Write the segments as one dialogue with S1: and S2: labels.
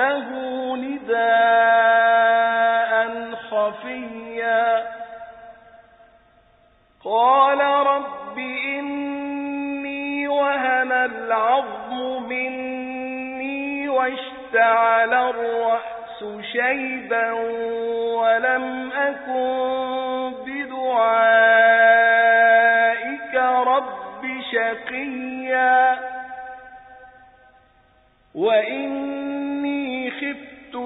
S1: ربه نداء خفيا. قال رب إني وهن العظم مني واشتعل الرأس شيبا ولم أكن بدعائك رب شقيا. وإني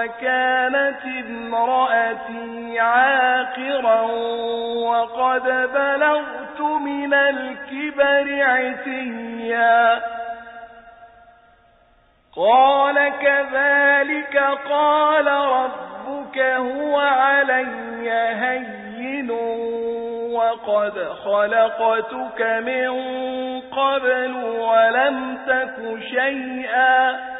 S1: وكانت امرأتي عاقرا وقد بلغت من الكبر عتيا. قال كذلك قال ربك هو علي هين وقد خلقتك من قبل ولم تك شيئا.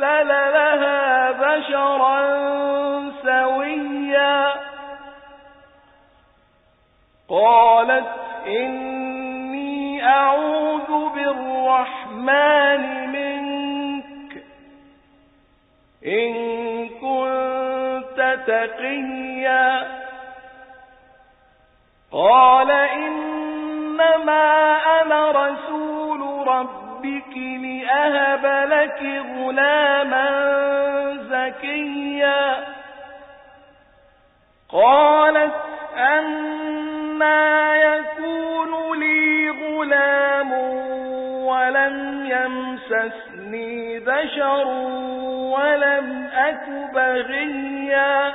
S1: لها بشرا سويا. قالت إني أعوذ بالرحمن منك. إن كنت تقيا. قال إنما أنا رسول ربك لأهب لك غلاما زكيا قالت أنا يكون لي غلام ولم يمسسني بشر ولم أك بغيا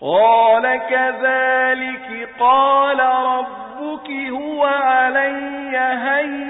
S1: قال كذلك قال ربك هو علي هين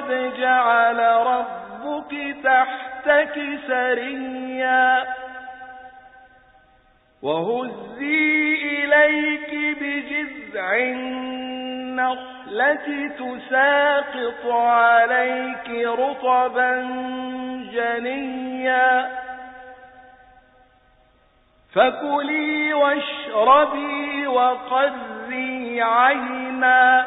S1: قد جعل ربك تحتك سريا وهزي إليك بجذع النخلة تساقط عليك رطبا جنيا فكلي واشربي وقري عينا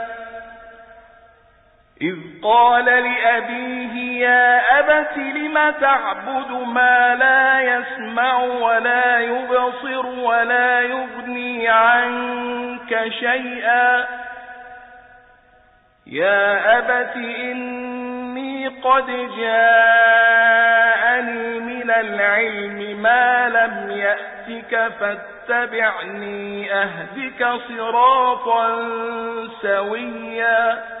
S1: إذ قال لأبيه يا أبت لم تعبد ما لا يسمع ولا يبصر ولا يغني عنك شيئا؟ يا أبت إني قد جاءني من العلم ما لم يأتك فاتبعني أهدك صراطا سويا.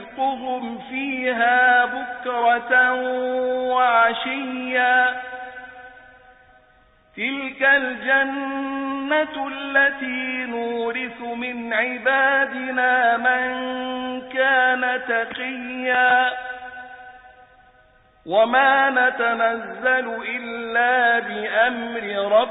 S1: رزقهم فيها بكرة وعشيا. تلك الجنة التي نورث من عبادنا من كان تقيا. وما نتنزل إلا بأمر ربك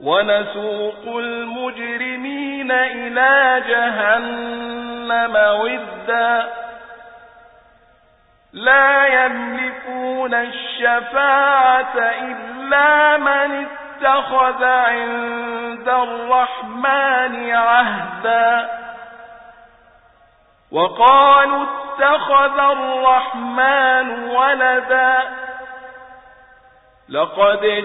S1: ونسوق المجرمين إلى جهنم ودا. لا يملكون الشفاعة إلا من اتخذ عند الرحمن عهدا. وقالوا اتخذ الرحمن ولدا. لقد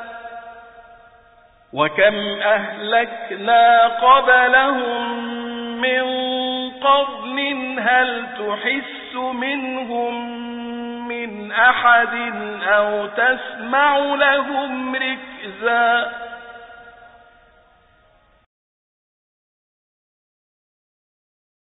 S1: وكم أهلكنا قبلهم من قرن هل تحس منهم من أحد أو تسمع لهم ركزا